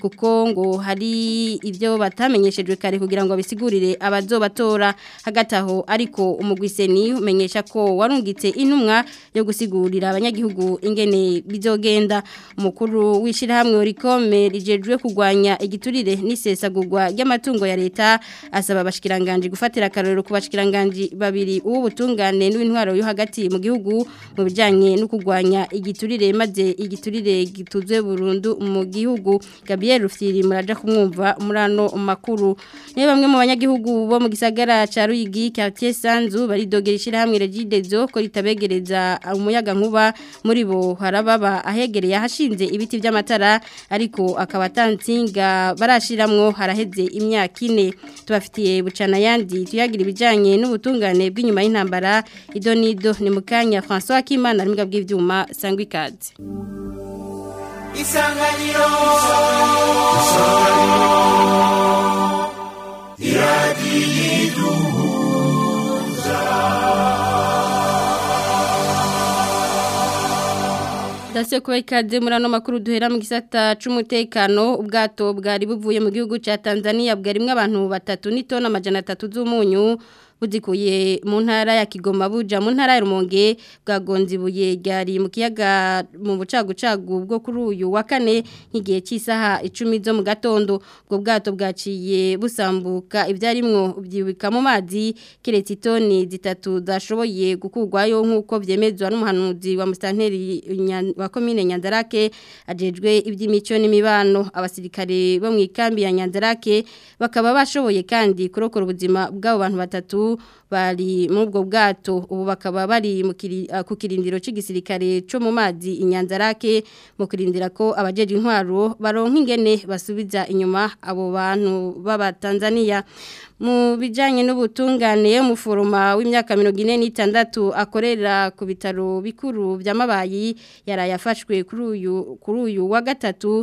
kuko ngo hari ibyo batamenyeshejwe kare kugira ngo bisigurire abazobatora hagati aho ariko umugwiseni umenyesha ko warungitse intumwa yo gusigurira abanyagihugu ingene bizogenda umukuru wishyirahamwe urikome rigejwe kugwanya igiturire n'isesagurwa ry'amatungo ya leta leta asaba abashikiranganje gufatira akarorero ku bashikiranganje babiri ubutungane n'intwaro yo hagati mu gihugu mu bijanye no kugwanya igiturire maze igiturire gituze burundu mu gihugu Gabriel Rufyiri muraja kumwumva murano makuru ni bamwe mu banyagihugu bo mu gisagara ca Ruyigi quartier Sanzu baridogera ishirahamwe Regidezo ko ritabegereza umuyaga nkuba muri bo harababa ahegereye ahashinze ibiti by'amatara ariko akaba tansinga barashiramwo haraheze imyaka Palestine tubafitiye bucana yandi tuyagira ibijyanye n'ubutungane bw'inyuma y'intambara ido n'ido ni mu kanya François Kimana ari mbwa bw'ibyuma sangwa ikaze isanganiro sitasiyo kuba ikaze muri makuru duhera mu gisata cy'umutekano ubwato bwari buvuye mu gihugu cya tanzania bwa rimwe abantu batatu n'itona amajana atatu z'umunyu budikuye mu ya Kigoma buja mu ntara ya Rumonge bwagonze ibuye ryari mu kiyaga mu bucagucagu bwo kuri uyu wa kane nk'igihe cy'isaha 10 zo mu ubwo bwato bwaciye busambuka ibyarimwo byibika mu mazi kiretse toni zitatu zashoboye gukurwayo nk'uko byemezwa n'umuhanuzi wa mustanteri wa commune Nyandarake ajejwe iby'imico n'imibano abasirikare bo mu ikambi ya Nyandarake bakaba bashoboye kandi kurokora ubuzima bw'abo bantu batatu batatu bari muri ubwo bwato ubu bakaba bari ah, ku kirindiro cy'igisirikare cyo mu mazi inyanzarake mu kurindira ko abajeje intwaro baronka ingene basubiza inyuma abo bantu b'abatanzaniya mu bijyanye n'ubutungane umuforomo w'imyaka mirongo ine n'itandatu akorera ku bitaro bikuru by'amabayi yaraye afashwe kuri uyu wa gatatu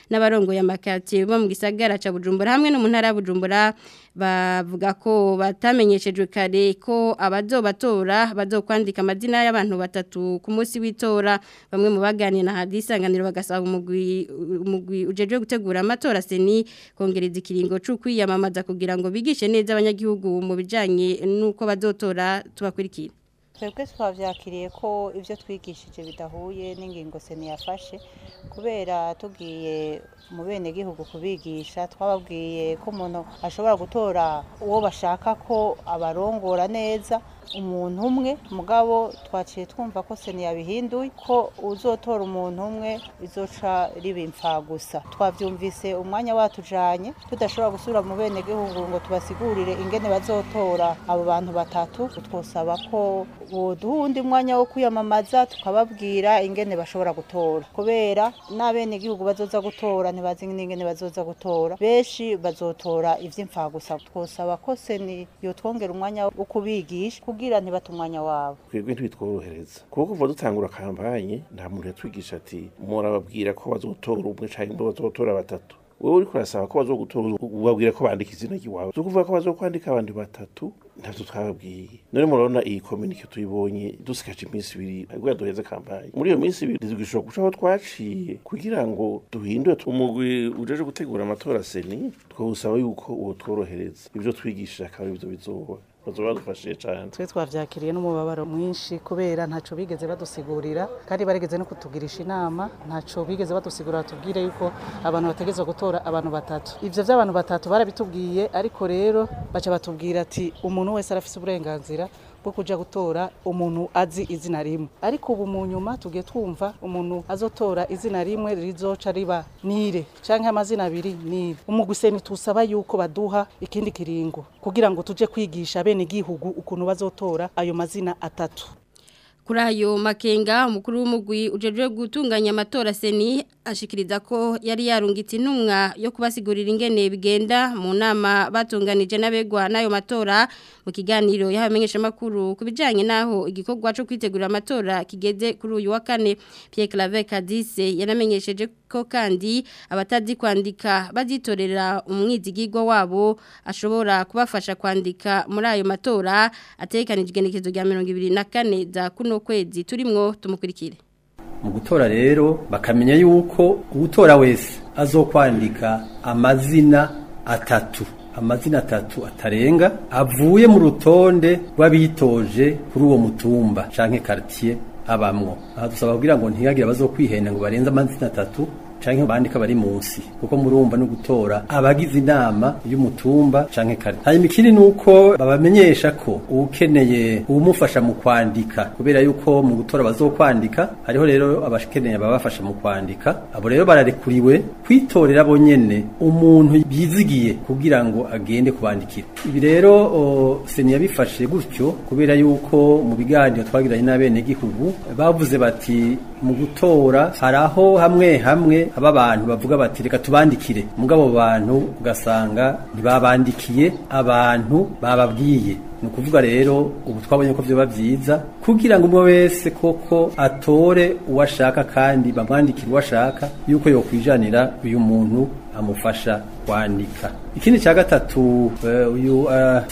n'abarongoye amakatiye bo mu gisagara cya bujumbura hamwe no bujumbura bavuga ko batamenyeshejwe kare ko abazobatora bazokwandika amazina y'abantu batatu ku munsi w'itora bamwe mu baganira na hadisanganiro bagasaba umugwi umugwi ujeje gutegura amatora seni kongereza ikiringo cyo kwiyamamaza kugira ngo bigishe neza abanyagihugu mu bijyanye n'uko bazotora tubakurikira twebwe twabyakiriye ko ibyo twigishije bidahuye n'ingingo seni yafashe kubera tugiye mu benegihugu kubigisha twababwiye ko umuntu ashobora gutora uwo bashaka ko abarongora neza umuntu umwe mugabo twaciye twumva ko sena yabihinduye ko uzotora umuntu umwe bizoca riba imfagusa twabyumvise umwanya watujanye tudashobora gusubira mu bene gihugu ngo tubasigurire ingene bazotora abo bantu batatu twosaba ko boduha undi mwanya wo kwiyamamaza tukababwira ingene bashobora gutora kubera n'abene gihugu bazoza gutora ntibazi n'ingene bazoza gutora benshi bazotora ivy'imfagusa twosaba ko seni yotwongera umwanya wo kubigisha bakubwira ntibata umwanya wawe twebwe ntibitworohereza kuko kuva dutangura kampanye nta muntu yatwigisha ati murababwira ko bazotora umwe cyangwa bazotora batatu wowe uriko urasaba ko bazogutora ubabwira ko bandika izina ry'iwawe zo kuvuga ko bazokwandika abandi batatu ntabyo twababwiye none murabona iyi komunike tuyibonye dusigaje iminsi ibiri ahubwo yaduheze kampanye muri iyo minsi ibiri ntizigishobora guca aho twaciye kugira ngo duhindure umugwi ujeje gutegura amatora seni twawusaba yuko uwo tworohereza ibyo twigisha akaba aribyo bizoba badufashije cyane twe twabyakiriye n'umubabaro mwinshi kubera ntacyo bigeze badusigurira kandi baregeze no kutugirisha inama ntacyo bigeze badusigurira batubwire yuko abantu bategezwa gutora abantu batatu ibyo by'abantu batatu barabitubwiye ariko rero baca batubwira ati umuntu wese arafite uburenganzira bwo kujya gutora umuntu azi izina rimwe ariko ubu mu nyuma tugiye twumva umuntu azotora izina rimwe rizoca riba nire cyangwa amazina abiri nire umuguse ntitusaba yuko baduha ikindi kiringo kugira ngo tujye kwigisha bene igihugu ukuntu bazotora ayo mazina atatu kuri ayo makenga umukuru w'umugwi ujejwe gutunganya amatora seni ashikiriza ko yari yarungitse intumwa yo kubasigurira ingene bigenda mu nama batunganije n'abegwa n'ayo matora mu kiganiro y'abamenyesha makuru kubijanye naho igikorwa cyo kwitegura amatora kigeze kuri uyu wa kane Pierre Claver Cadisse yanamenyesheje ko kandi abatazi kwandika bazitorera umwizigirwa wabo ashobora kubafasha kwandika muri ayo matora atekanijwe n'ikizo rya mirongo ibiri na kane za kuno kwezi turimwo tumukurikire mu gutora rero bakamenya yuko gutora wese azokwandika amazina atatu amazina atatu atarenga avuye mu rutonde rw'abitoje kuri uwo mutumba canke quartier abamwo aha dusaba kugira ngo ntihagire abazo kwihena ngo barenze amazina atatu canke bandika bari munsi kuko murumba no gutora abagize inama y'umutumba canke kare hanyuma ikindi nuko babamenyesha ko ukeneye umufasha mu kwandika kubera yuko mu gutora bazokwandika hariho rero abashikeneye ababafasha mu kwandika abo rero bararekuriwe kwitorera bo nyene umuntu yizigiye kugira ngo agende kubandikira ibi rero seni yabifashe gutyo kubera yuko mu biganiro twagiranye n'abenegihugu bavuze bati mu gutora hari aho hamwe hamwe aba bantu bavuga bati reka tubandikire muga abo bantu ugasanga ntibabandikiye abantu bababwiye ni ukuvuga rero ubu twabonye ko byaba byiza kugira ngo umwe wese koko atore uwo ashaka kandi bamwandikire uwo ashaka yuko yokwijanira uyu muntu amufasha kwanika ikindi cya gatatu eh, uyu mu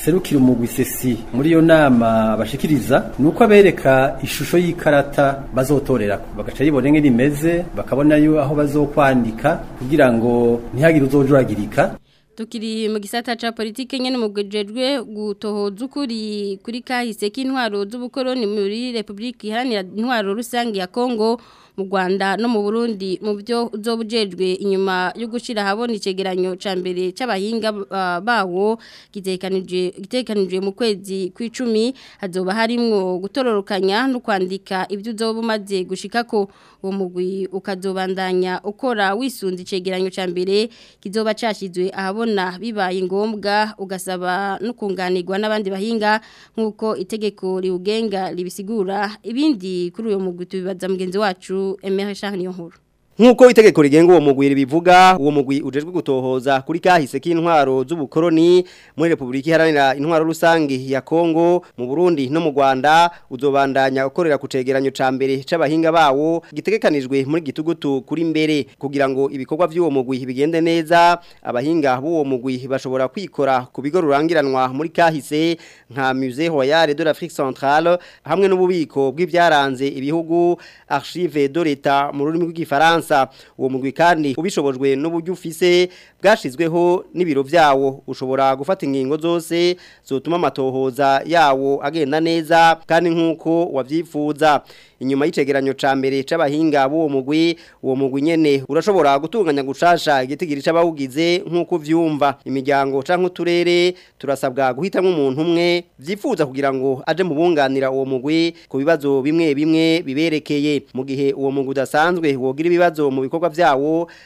eh, umugwisesi muri iyo nama bashikiriza ni abereka ishusho y'ikarata bazotorera bagaca yibone nk'iri imeze bakabona yo aho bazokwandika kugira ngo ntihagire uzojuragirika tukiri mu gisata cha politike nyene mu gejejwe gutohoza ukuri kuri kahise k'intwaro z'ubukoroni muri Republika Iharanira intwaro rusange ya Kongo mu Rwanda no mu Burundi mu byo uzobujejwe inyuma yo gushira habona icegeranyo ca mbere c'abahinga uh, bawo gitekanije gitekanije mu kwezi kw'icumi hazoba harimo gutororokanya no kwandika ibyo uzobumaze gushikako uwo mugwi ukazobandanya ukora wisunze icegeranyo ca mbere kizoba cashizwe ahabona bibaye ngombwa ugasaba no kunganirwa n'abandi bahinga nk'uko itegeko riugenga libisigura ibindi kuri uyo mugwi tubibaza mugenzi wacu et Richard shah Nkuko itegeko rigenga uwo mugwi bivuga uwo mugwi ujejwe gutohoza kuri kahise k'intwaro z'ubukoroni muri Republika iharanira intwaro rusangi ya Kongo mu Burundi no mu Rwanda uzobandanya ukorera kucegeranyo ca mbere c'abahinga bawo gitegekanijwe muri gitugutu kuri mbere kugira ngo ibikorwa by'uwo mugwi bigende neza abahinga b'uwo mugwi bashobora kwikora ku bigo rurangiranwa muri kahise nka Musée Royal de l'Afrique Centrale hamwe n'ububiko bw'ibyaranze ibihugu Archive de l'État mu rurimi rw'igifaransa Bufaransa uwo mugwi kandi ubishobojwe n'uburyo ufise bwashizweho n'ibiro byawo ushobora gufata ingingo zose zotuma amatohoza yawo agenda neza kandi nk'uko wabyifuza inyuma y'icegeranyo ca mbere c'abahinga b'uwo mugwi uwo mugwi nyene urashobora gutunganya gushasha igitigiri c'abawugize nk'uko vyumva imiryango canke uturere turasabwa guhitamo umuntu umwe vyifuza kugira ngo aje mu bunganira uwo mugwi ku bibazo bimwe bimwe biberekeye mu gihe uwo mugwi udasanzwe wogira ibibazo ibibazo mu bikorwa byawo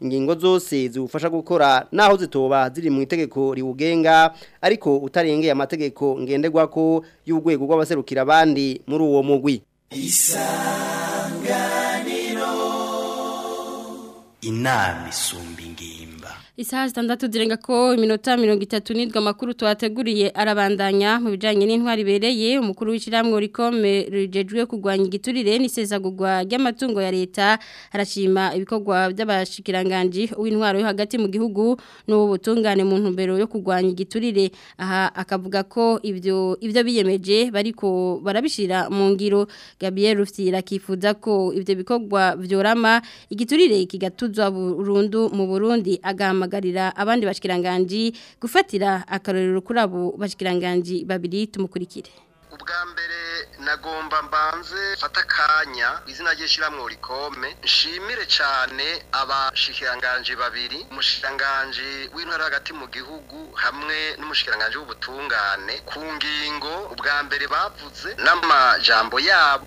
ingingo ingingo zose ziwufasha gukora naho zitoba ziri mu itegeko riwugenga ariko utarengeye amategeko ko y'urwego rw'abaserukira abandi muri uwo mugwi isanganiro inama isumba Isaha zitandatu zirenga ko iminota mirongo itatu n'irwa amakuru tuhateguriye arabandanya mu bijyanye n'intwari ibereye umukuru w'ishyirahamwe rikome rigejwe kurwanya igiturire n'isesagurwa ry'amatungo ya leta arashima ibikorwa by'abashikiranganji uw'intwaro yo hagati mu gihugu n'ubutungane mu ntumbero yo kurwanya igiturire aha akavuga ko ibyo ibyo biyemeje bariko barabishira mu ngiro Gabriel Rufyira akifuza ko ibyo bikorwa byorama igiturire kigatuzwa burundu mu Burundi agahama guhamagarira abandi bashikiranganji gufatira akarorero kuri abo babiri tumukurikire ubwa mbere nagomba mbanze mfata akanya izina ry'ishyirahamwe urikome nshimire cyane abashikiranganje babiri umushikiranganje w'intara hagati mu gihugu hamwe n'umushikiranganje w'ubutungane ku ngingo ubwa mbere bavuze n'amajambo yabo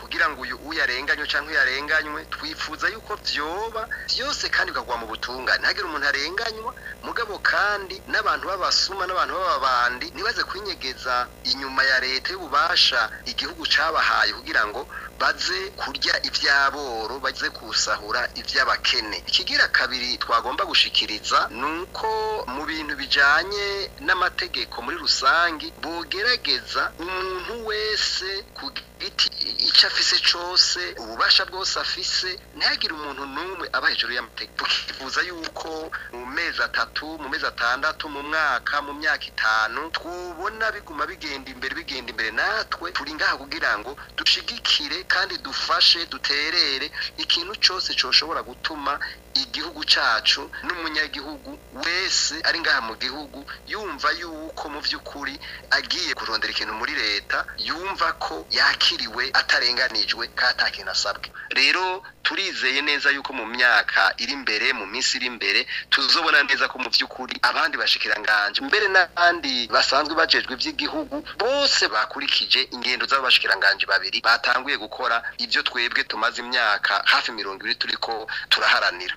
kugira ngo uyu uyarenganywe cyangwa uyarenganywe twifuza yuko byoba byose kandi bikagwa mu butungane ntihagire umuntu arenganywa mugabo kandi n'abantu b'abasuma n'abantu b'ababandi ntibaze kwinyegeza inyuma ya leta y'ububasha igihugu cyabahaye kugira ngo baze kurya iby'aboro baze kusahura iby'abakene ikigira kabiri twagomba gushikiriza ni uko mu bintu bijyanye n'amategeko muri rusange bogerageza umuntu wese ku giti icyo afise cyose ububasha bwose afise ntihagire umuntu n'umwe aba hejuru y'amategeko tukifuza yuko mu mezi atatu mu mezi atandatu mu mwaka mu myaka itanu twubona biguma bigenda imbere bigenda imbere natwe turi ngaha kugira ngo dushyigikire kandi dufashe duterere ikintu cyose cyoshobora gutuma igihugu cyacu n'umunyagihugu wese ari ngaha mu gihugu yumva yuko mu by'ukuri agiye kurondera ikintu muri leta yumva ko yakiriwe atarenganijwe kandi nta asabwe rero turizeye neza yuko mu myaka iri imbere mu minsi iri imbere tuzobona neza ko mu by'ukuri abandi bashikiranganje mbere n'abandi basanzwe bajejwe iby'igihugu bose bakurikije ingendo z'abashikiranganje babiri batanguye gukora gukora ibyo twebwe tumaze imyaka hafi mirongo ibiri turi ko turaharanira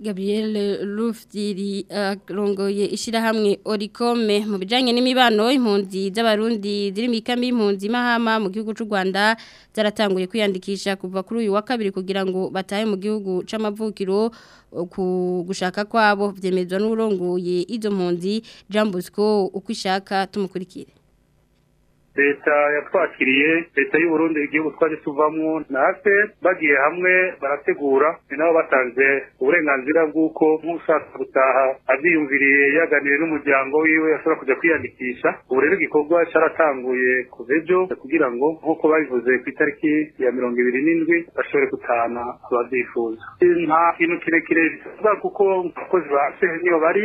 Gabriel Rufdiri eh, arongoye ishyirahamwe orikome mu bijyanye n'imibano impunzi z'abarundi ziri mu ikambi impunzi mahama mu gihugu cy'u Rwanda zaratanguye kwiyandikisha kuva kuri uyu wa kabiri kugira ngo batahe mu gihugu cy'amavukiro eh, ku gushaka kwabo byemezwa n'urongoye izo mpunzi Jean Bosco uko ishaka tumukurikire leta yatwakiriye leta y'u Burundi igihugu twaje tuvamo natwe bagiye hamwe barategura ni nabo batanze uburenganzira bw'uko nk'ushaka gutaha abyiyumviriye yaganiriye n'umuryango wiwe ashobora kujya kwiyandikisha ubu rero igikorwa cyaratanguye kuva ejo kugira ngo nk'uko babivuze ku itariki ya mirongo ibiri n'indwi bashobore gutahana ababyifuza nta kintu kirekire bisabwa kuko abakozi ba sehe niyo bari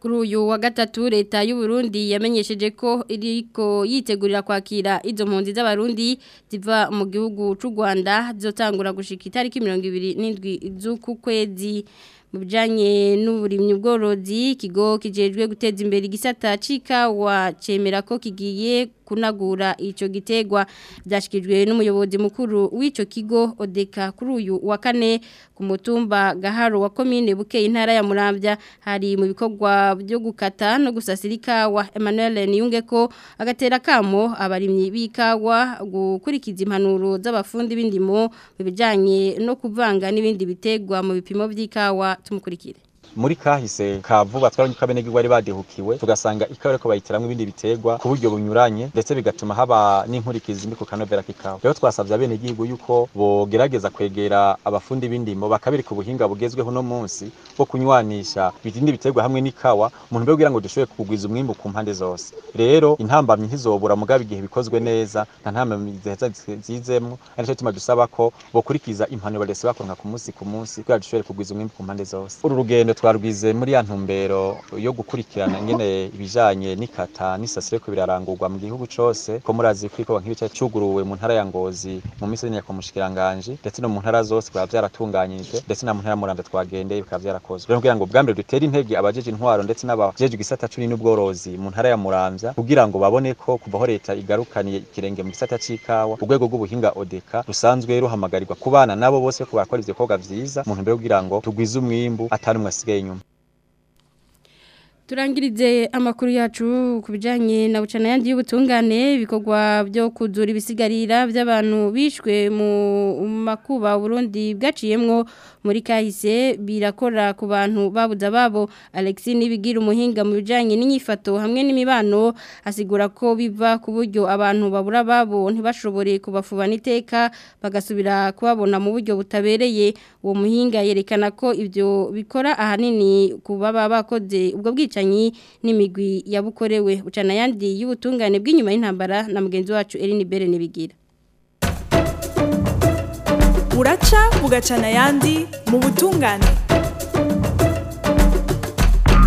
kuri uyu wa gatatu leta y'u Burundi yamenyesheje ko iriko yitegurira kwakira izo mpunzi z'abarundi ziva mu gihugu cy'u Rwanda zotangura gushika itariki 27 z'ukwezi kwezi bijyanye n'uburimyi ubworozi kigo kijejwe guteza imbere igisata cikawa cemera ko kigiye kunagura icyo gitegwa byashyikirijwe n'umuyobozi mukuru w'icyo kigo odeka kuri uyu wa kane ku mutumba gaharo wa komine bukeye intara ya murambya hari mu bikorwa byo gukata no gusasira ikawa Emmanuel niyunge ko agatera akamo abarimyi b'ikawa gukurikiza impanuro z'abafundi b'indimo mu bijyanye no kuvanga n'ibindi bitegwa mu bipimo by'ikawa tumukurikire muri kahise ka vuba ko abenegihugu bari badehukiwe tugasanga ikawa ariko bayiteramo ibindi bitegwa ku buryo bunyuranye ndetse bigatuma haba n'inkurikizi mbi ku kanovera k'ikawa rero twasabye abenegihugu yuko bogerageza kwegera abafundi b'indimo bakabereka ubuhinga bugezweho no munsi bwo kunywanisha ibindi bitegwa hamwe n'ikawa umuntu mbere kugira ngo dushoboye kugwiza umwimbu ku mpande zose rero intambamye ntizobura mugabe igihe bikozwe neza nta ntambamyi ziheza zizemwo ari cyo tuma dusaba ko bokurikiza impanuro lesi bakoronka ku munsi ku munsi kugira dushobore kugwiza umwimbu ku mpande zose uru rugendo twarwize muri ya ntumbero yo gukurikirana nyine ibijyanye n'ikata n'isasiro ko birarangurwa mu gihugu cyose ko murazi ko ikorwa nk'ibice cyuguruwe mu ntara ya ngozi mu minsi ya komushikiranganje ndetse no mu ntara zose bikaba byaratunganyijwe ndetse na mu ntara muramvya twagende bikaba byarakozwe rero kugira ngo bwa mbere dutere intege abajeje intwaro ndetse n'abajeje igisata cumi n'ubworozi mu ntara ya Muranza kugira ngo babone ko kuva aho leta igarukaniye ikirenge mu gisata c'ikawa urwego rw'ubuhinga odeka rusanzwe ruhamagarirwa kubana nabo bose ko barakora ivyo bikorwa vyiza mu ntumbero yo kugira ngo tugwize umwimbu atanumwe asigaye pequeno turangirize amakuru yacu ku bijyanye na bucana yandi y'ubutungane ibikorwa byo kuzura ibisigarira by'abantu bishwe mu makuba Burundi bwaciyemwo muri kahise birakora ku bantu babuze babo Alexis nibigira umuhinga mu bijyanye n'inyifato hamwe n'imibano asigura ko biva ku buryo abantu babura babo ntibashobore kubafuba iteka bagasubira kubabona mu buryo butabereye uwo muhinga yerekana ko ibyo bikora ahanini ku baba bakoze ubwo bwicanyi bwicanyi n'imigwi yabukorewe ucana yandi y'ubutungane bw'inyuma y'intambara na mugenzi wacu Eline Bere nibigira buraca ugacana yandi mu butungane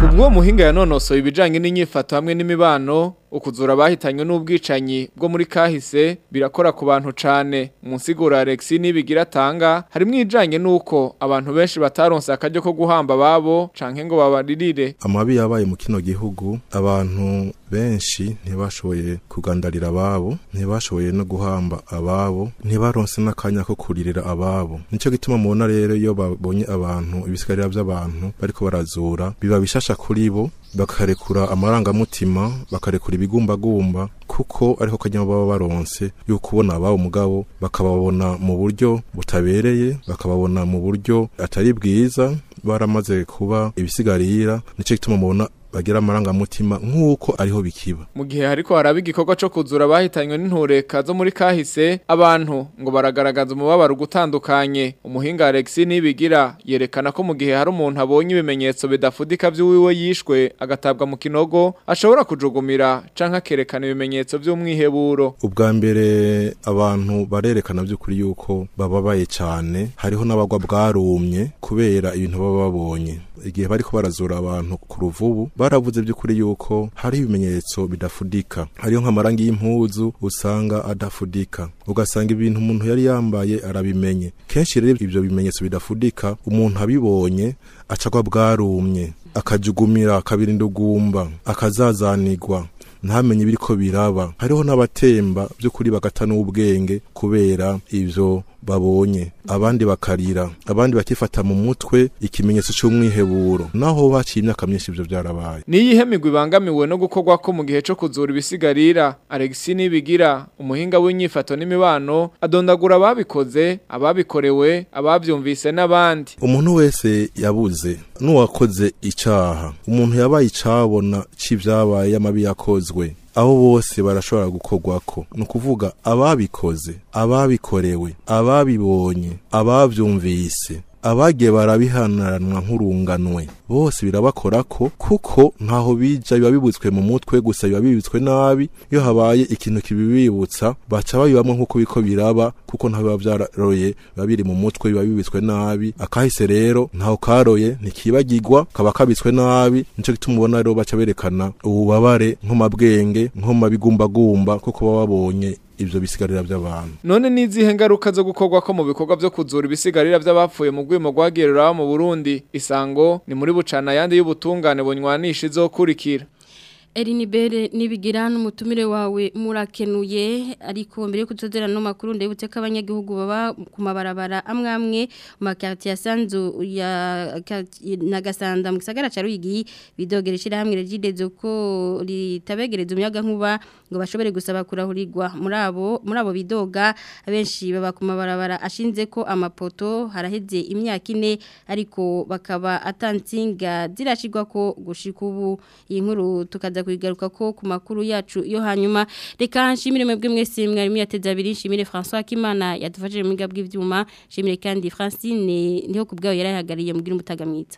ubwo muhinga yanonosoye ibijyanye n'inyifato hamwe n'imibano ukuzura abahitanywe n'ubwicanyi bwo muri kahise birakora ku bantu cyane munsigura Alexi nibigira atanga hari mwijanye nuko abantu benshi bataronse akaryo ko guhamba babo canke ngo babaririre amabi yabaye mu kino gihugu abantu benshi ntibashoboye kugandarira ababo ntibashoboye no guhamba ababo ntibaronse n'akanya ko kuririra ababo nico gituma mubona rero iyo babonye abantu ibisigarira by'abantu bariko barazura biba bishasha kuri bo bakarekura amarangamutima bakarekura ibigumbagumba kuko ariho kanyama baba baronse yo kubona ababo umugabo bakababona mu buryo butabereye bakababona mu buryo atari bwiza baramaze kuba ibisigarira nicyo gituma mubona bagira amarangamutima nk'uko ariho bikiba mu gihe ariko haraba igikorwa cyo kuzura bahitanywe n'intureka zo muri kahise abantu ngo baragaragaza umubabaro ugutandukanye umuhinga Alex nibigira yerekana ko mu gihe hari umuntu abonye ibimenyetso bidafudika vy'uwiwe yishwe agatabwa mu kinogo ashobora kujugumira canke akerekana ibimenyetso by’umwiheburo ubwa mbere abantu barerekana by'ukuri yuko bababaye cyane hariho n'abagwa bwarumye kubera ibintu baba babonye igihe bariko barazura abantu ku ruvubu baravuze by'ukuri yuko hari ibimenyetso bidafudika hariyo nk'amarangi y'impuzu usanga adafudika ugasanga ibintu umuntu yari yambaye arabimenye kenshi rero ibyo bimenyetso bidafudika umuntu abibonye acagwa bwarumye akajugumira akabirinda ugumba akazazanigwa ntamenye ibiriko biraba hariho n'abatemba by'ukuri bagata n'ubwenge kubera ibyo. babonye abandi bakarira abandi bakifata mu mutwe ikimenyetso cy'umwiheburo naho baciye imyaka myinshi ibyo byarabaye n'iyihe migwi ibangamiwe no gukorwa ko mu gihe cyo kuzura ibisigarira Alexi Nibigira umuhinga w'inyifato n'imibano adondagura ababikoze ababikorewe ababyumvise n'abandi umuntu wese yabuze n'uwakoze icyaha umuntu yabaye icabona cy'ibyabaye y'amabi yakozwe abo bose barashobora gukorwako ni ukuvuga ababikoze ababikorewe ababibonye ababyumvise abagiye barabihanuranwa nk'urunganwe bose birabakora ko kuko ntaho bija biba bibutswe mu mutwe gusa biba bibitswe nabi iyo habaye ikintu kibibibutsa baca babibamwe nk'uko biko biraba kuko ntaho biba vyararoye biba biri mu mutwe biba bibitswe nabi akahise rero ntaho karoye ntikibagirwa kaba kabitswe nabi nico gituma ubona rero baca berekana ububabare nko mabwenge kuko baba babonye ibyo bisigarira by'abantu none n'izihe ngaruka zo gukorwa ko mu bikorwa byo kuzura ibisigarira by'abapfuye mu rwego rwa mu burundi isango ni muri bucana ayandi y'ubutungane bunywanisha izo kurikira Erinibere nibigira n'umutumire wawe murakenuye ariko mbere yo kutuzera no makuru ndebutse ko abanyagihugu baba ku mabarabara amwe amwe mu makarti ya Sanzu ya Nagasanda mu gisagara ca Ruyigi bidogeresha hamwe regidezo ko litabegereza umyaga nkuba ngo bashobore gusaba kurahurirwa muri abo muri abo bidoga abenshi baba ku mabarabara ashinze ko amapoto haraheze imyaka ine ariko bakaba atansinga zirashirwa ko gushika ubu iyi nkuru tukaza tuzaza kuigaruka ko ku makuru yacu yo hanyuma reka nshimire mwebwe mwese mwarimu yateze nshimire François Kimana yadufashije mu gabwe ivyuma nshimire kandi Francine niho kubgayo yarahagariye mugira umutaga mwiza